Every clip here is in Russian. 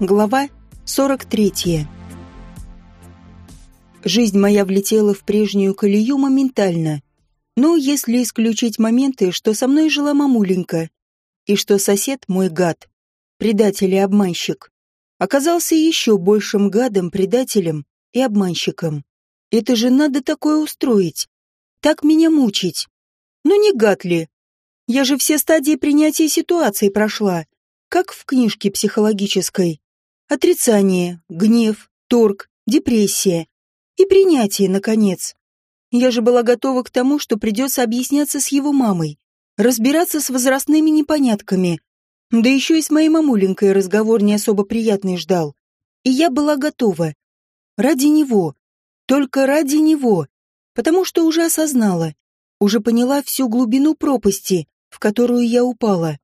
Глава 43. Жизнь моя влетела в прежнюю колею моментально. Но если исключить моменты, что со мной жила мамуленька, и что сосед мой гад, предатель и обманщик, оказался еще большим гадом, предателем и обманщиком. Это же надо такое устроить. Так меня мучить. Ну не гад ли? Я же все стадии принятия ситуации прошла, как в книжке психологической. Отрицание, гнев, торг, депрессия. И принятие, наконец. Я же была готова к тому, что придется объясняться с его мамой, разбираться с возрастными непонятками. Да еще и с моей мамуленькой разговор не особо приятный ждал. И я была готова. Ради него. Только ради него. Потому что уже осознала. Уже поняла всю глубину пропасти, в которую я упала.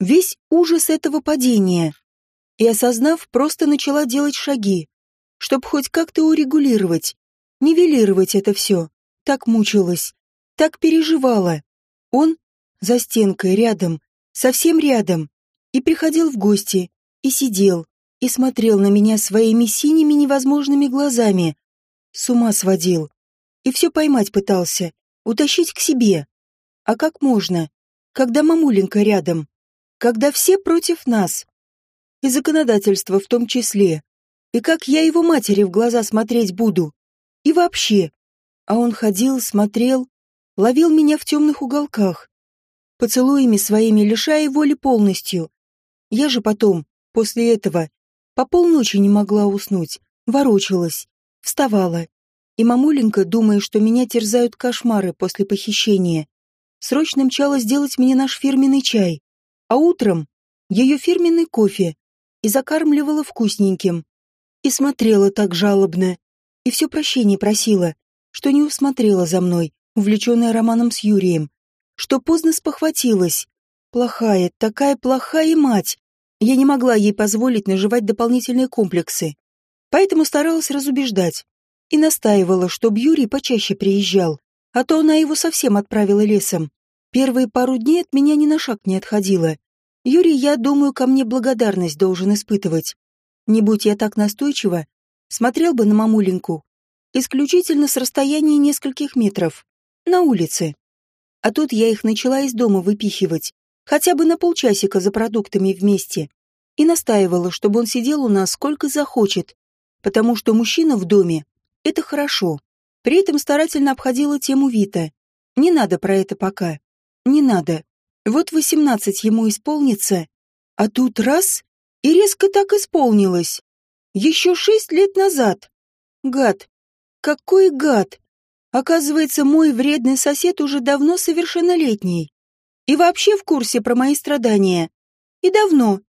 Весь ужас этого падения и, осознав, просто начала делать шаги, чтобы хоть как-то урегулировать, нивелировать это все. Так мучилась, так переживала. Он за стенкой, рядом, совсем рядом, и приходил в гости, и сидел, и смотрел на меня своими синими невозможными глазами. С ума сводил. И все поймать пытался, утащить к себе. А как можно, когда мамуленька рядом, когда все против нас? И законодательство в том числе. И как я его матери в глаза смотреть буду? И вообще. А он ходил, смотрел, ловил меня в темных уголках, поцелуями своими лишая воли полностью. Я же потом, после этого, по полночи не могла уснуть, ворочалась, вставала. И мамуленька, думая, что меня терзают кошмары после похищения, срочно мчала сделать мне наш фирменный чай, а утром ее фирменный кофе, и закармливала вкусненьким. И смотрела так жалобно. И все прощение просила, что не усмотрела за мной, увлеченная романом с Юрием. Что поздно спохватилась. Плохая, такая плохая мать. Я не могла ей позволить наживать дополнительные комплексы. Поэтому старалась разубеждать. И настаивала, чтобы Юрий почаще приезжал, а то она его совсем отправила лесом. Первые пару дней от меня ни на шаг не отходила. Юрий, я думаю, ко мне благодарность должен испытывать. Не будь я так настойчива, смотрел бы на мамуленьку исключительно с расстояния нескольких метров, на улице. А тут я их начала из дома выпихивать, хотя бы на полчасика за продуктами вместе, и настаивала, чтобы он сидел у нас сколько захочет, потому что мужчина в доме — это хорошо. При этом старательно обходила тему Вита. Не надо про это пока. Не надо. Вот восемнадцать ему исполнится, а тут раз — и резко так исполнилось. Еще шесть лет назад. Гад. Какой гад. Оказывается, мой вредный сосед уже давно совершеннолетний. И вообще в курсе про мои страдания. И давно.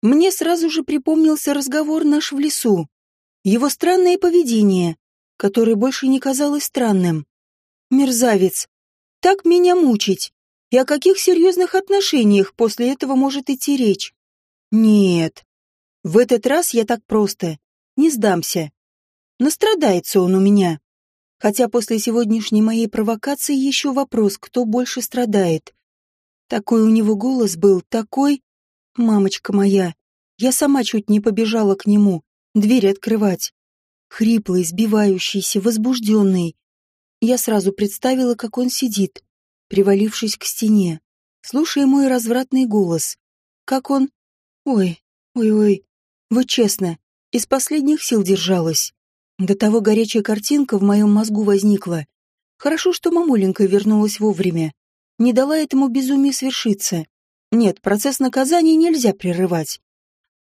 Мне сразу же припомнился разговор наш в лесу. Его странное поведение, которое больше не казалось странным. Мерзавец. Так меня мучить. И о каких серьезных отношениях после этого может идти речь? Нет. В этот раз я так просто. Не сдамся. Настрадается он у меня. Хотя после сегодняшней моей провокации еще вопрос, кто больше страдает. Такой у него голос был, такой... Мамочка моя, я сама чуть не побежала к нему, дверь открывать. Хриплый, сбивающийся, возбужденный. Я сразу представила, как он сидит, привалившись к стене, слушая мой развратный голос. Как он... Ой, ой-ой, вот честно, из последних сил держалась. До того горячая картинка в моем мозгу возникла. Хорошо, что мамуленька вернулась вовремя. Не дала этому безумию свершиться. Нет, процесс наказания нельзя прерывать.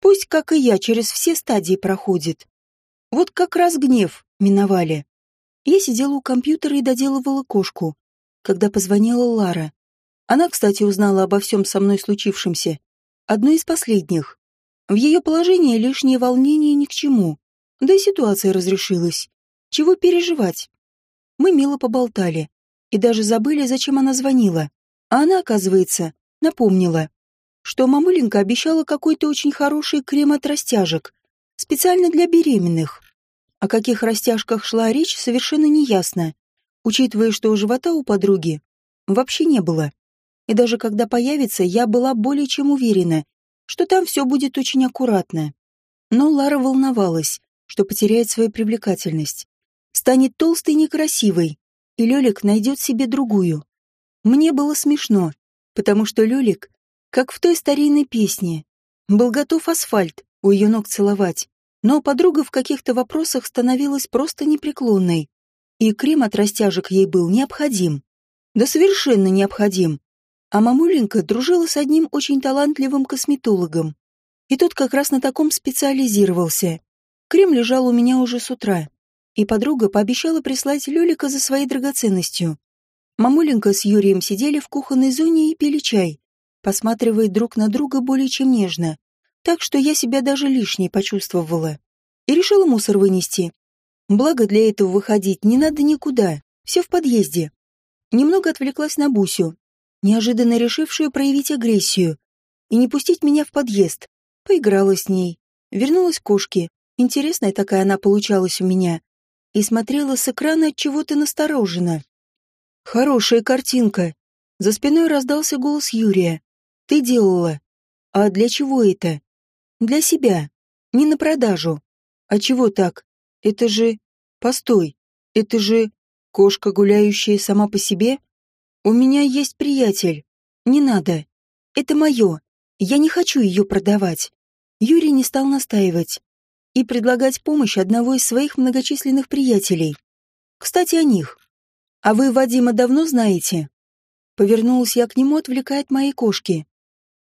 Пусть, как и я, через все стадии проходит. Вот как раз гнев миновали. Я сидела у компьютера и доделывала кошку когда позвонила Лара. Она, кстати, узнала обо всем со мной случившемся. Одно из последних. В ее положении лишнее волнение ни к чему. Да и ситуация разрешилась. Чего переживать? Мы мило поболтали. И даже забыли, зачем она звонила. А она, оказывается, напомнила, что мамуленька обещала какой-то очень хороший крем от растяжек, специально для беременных. О каких растяжках шла речь, совершенно неясно учитывая, что живота у подруги вообще не было. И даже когда появится, я была более чем уверена, что там все будет очень аккуратно. Но Лара волновалась, что потеряет свою привлекательность. Станет толстой и некрасивой, и Лёлик найдет себе другую. Мне было смешно, потому что Лёлик, как в той старинной песне, был готов асфальт у ее ног целовать, но подруга в каких-то вопросах становилась просто непреклонной, и крем от растяжек ей был необходим. Да совершенно необходим. А мамуленька дружила с одним очень талантливым косметологом. И тот как раз на таком специализировался. Крем лежал у меня уже с утра, и подруга пообещала прислать Лёлика за своей драгоценностью. Мамуленька с Юрием сидели в кухонной зоне и пили чай, посматривая друг на друга более чем нежно, так что я себя даже лишней почувствовала. И решила мусор вынести. Благо для этого выходить не надо никуда, все в подъезде. Немного отвлеклась на Бусю, неожиданно решившую проявить агрессию и не пустить меня в подъезд. Поиграла с ней, вернулась к кошке. Интересная такая она получалась у меня. И смотрела с экрана от чего-то настороженно. Хорошая картинка. За спиной раздался голос Юрия. Ты делала. А для чего это? Для себя. Не на продажу. А чего так? Это же... Постой. Это же... Кошка, гуляющая сама по себе? У меня есть приятель. Не надо. Это мое. Я не хочу ее продавать. Юрий не стал настаивать и предлагать помощь одного из своих многочисленных приятелей. Кстати, о них. «А вы Вадима давно знаете?» Повернулась я к нему, отвлекая от моей кошки.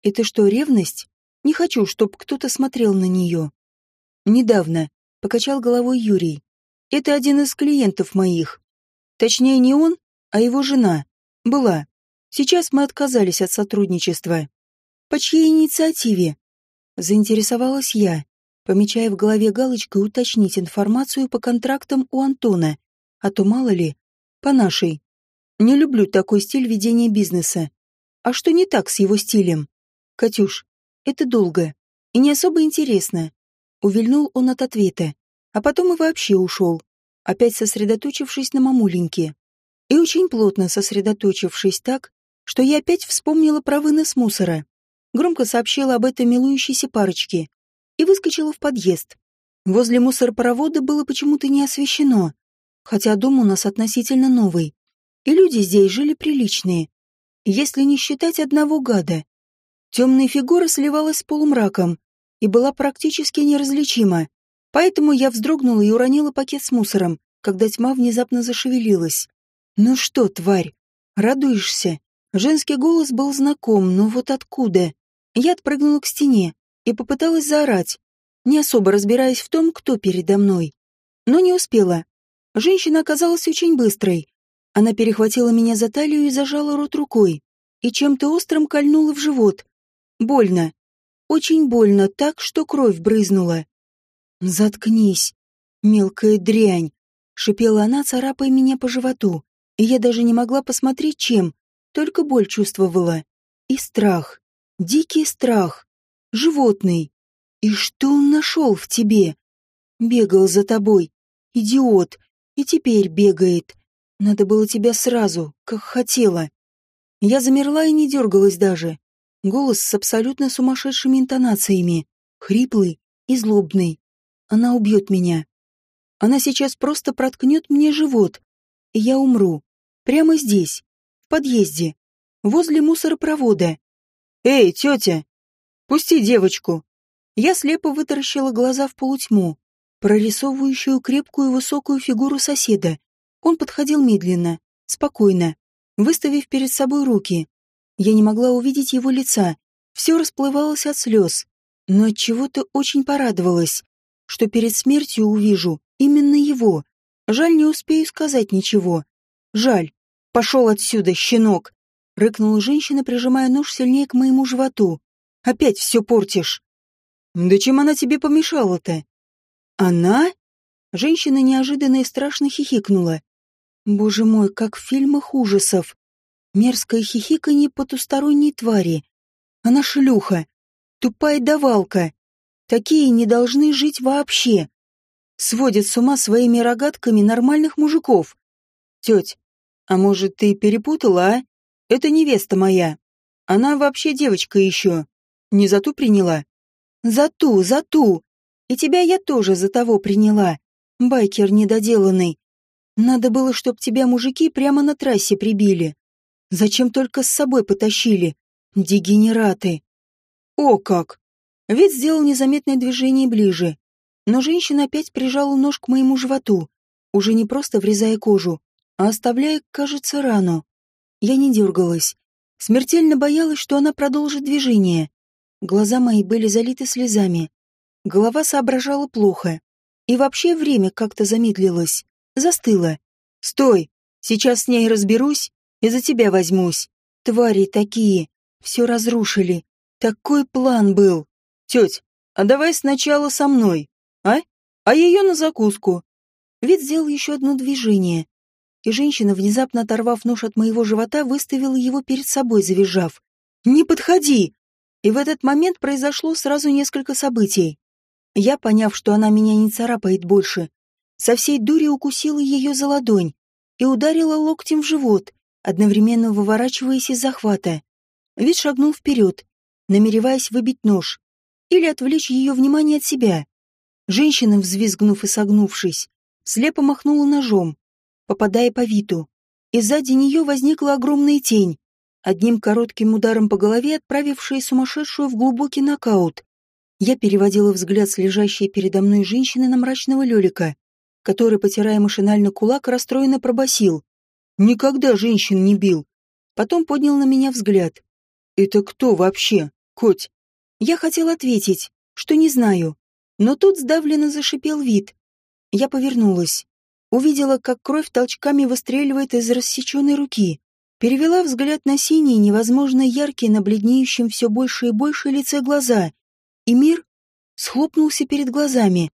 «Это что, ревность? Не хочу, чтоб кто-то смотрел на нее». «Недавно», — покачал головой Юрий. «Это один из клиентов моих. Точнее, не он, а его жена. Была. Сейчас мы отказались от сотрудничества». «По чьей инициативе?» Заинтересовалась я, помечая в голове галочкой уточнить информацию по контрактам у Антона, а то мало ли, по нашей. Не люблю такой стиль ведения бизнеса. А что не так с его стилем? Катюш, это долго и не особо интересно. Увильнул он от ответа, а потом и вообще ушел, опять сосредоточившись на мамуленьке. И очень плотно сосредоточившись так, что я опять вспомнила про вынос мусора. Громко сообщила об этой милующейся парочке и выскочила в подъезд. Возле мусоропровода было почему-то не освещено, хотя дом у нас относительно новый, и люди здесь жили приличные, если не считать одного гада. Темная фигура сливалась с полумраком и была практически неразличима, поэтому я вздрогнула и уронила пакет с мусором, когда тьма внезапно зашевелилась. «Ну что, тварь, радуешься?» Женский голос был знаком, но вот откуда? Я отпрыгнула к стене и попыталась заорать, не особо разбираясь в том, кто передо мной. Но не успела. Женщина оказалась очень быстрой. Она перехватила меня за талию и зажала рот рукой, и чем-то острым кольнула в живот. Больно. Очень больно, так, что кровь брызнула. «Заткнись, мелкая дрянь!» — шипела она, царапая меня по животу, и я даже не могла посмотреть, чем, только боль чувствовала. И страх. Дикий страх. Животный. И что он нашел в тебе? Бегал за тобой. Идиот. И теперь бегает. Надо было тебя сразу, как хотела. Я замерла и не дергалась даже. Голос с абсолютно сумасшедшими интонациями. Хриплый и злобный. Она убьет меня. Она сейчас просто проткнет мне живот. И я умру. Прямо здесь. В подъезде. Возле мусоропровода. «Эй, тетя! Пусти девочку!» Я слепо вытаращила глаза в полутьму прорисовывающую крепкую высокую фигуру соседа. Он подходил медленно, спокойно, выставив перед собой руки. Я не могла увидеть его лица, все расплывалось от слез, но от чего-то очень порадовалась, что перед смертью увижу именно его. Жаль, не успею сказать ничего. Жаль. Пошел отсюда, щенок! Рыкнула женщина, прижимая нож сильнее к моему животу. Опять все портишь. Да чем она тебе помешала-то? «Она?» Женщина неожиданно и страшно хихикнула. Боже мой, как в фильмах ужасов. Мерзкое хихиканье потусторонней твари. Она шлюха. Тупая давалка. Такие не должны жить вообще. Сводят с ума своими рогатками нормальных мужиков. Теть, а может, ты перепутала, а? Это невеста моя. Она вообще девочка еще. Не за ту приняла? За ту, за ту. И тебя я тоже за того приняла. Байкер недоделанный. Надо было, чтоб тебя мужики прямо на трассе прибили. Зачем только с собой потащили? Дегенераты. О как! Вид сделал незаметное движение ближе. Но женщина опять прижала нож к моему животу, уже не просто врезая кожу, а оставляя, кажется, рану. Я не дергалась. Смертельно боялась, что она продолжит движение. Глаза мои были залиты слезами. Голова соображала плохо. И вообще время как-то замедлилось. Застыло. «Стой! Сейчас с ней разберусь и за тебя возьмусь. Твари такие. Все разрушили. Такой план был. Теть, а давай сначала со мной, а? А ее на закуску». Вид сделал еще одно движение. И женщина, внезапно оторвав нож от моего живота, выставила его перед собой, завизжав. «Не подходи!» И в этот момент произошло сразу несколько событий. Я, поняв, что она меня не царапает больше, со всей дури укусила ее за ладонь и ударила локтем в живот, одновременно выворачиваясь из захвата. Вид шагнул вперед, намереваясь выбить нож или отвлечь ее внимание от себя. Женщина, взвизгнув и согнувшись, слепо махнула ножом, попадая по Виту, и сзади нее возникла огромная тень, одним коротким ударом по голове отправившая сумасшедшую в глубокий нокаут. Я переводила взгляд с лежащей передо мной женщины на мрачного Лёлика, который, потирая машинально кулак, расстроенно пробасил. «Никогда женщин не бил!» Потом поднял на меня взгляд. «Это кто вообще, коть?» Я хотел ответить, что не знаю, но тут сдавленно зашипел вид. Я повернулась. Увидела, как кровь толчками выстреливает из рассеченной руки. Перевела взгляд на синие, невозможно яркие, на бледнеющем все больше и больше лице глаза. И мир схлопнулся перед глазами.